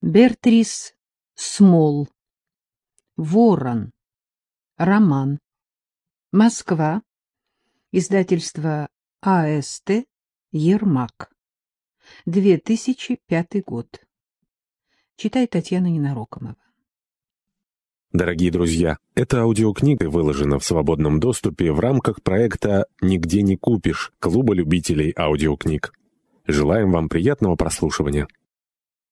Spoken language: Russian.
Бертрис Смол. Ворон. Роман. Москва. Издательство АСТ Ермак. 2005 год. Читает Татьяна Ненарокомова. Дорогие друзья, эта аудиокнига выложена в свободном доступе в рамках проекта «Нигде не купишь» Клуба любителей аудиокниг. Желаем вам приятного прослушивания.